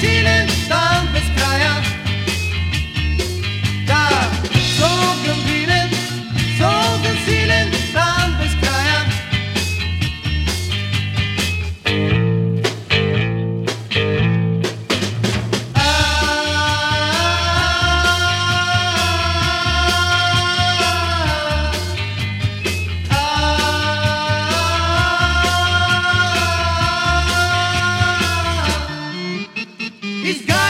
ceiling. He's got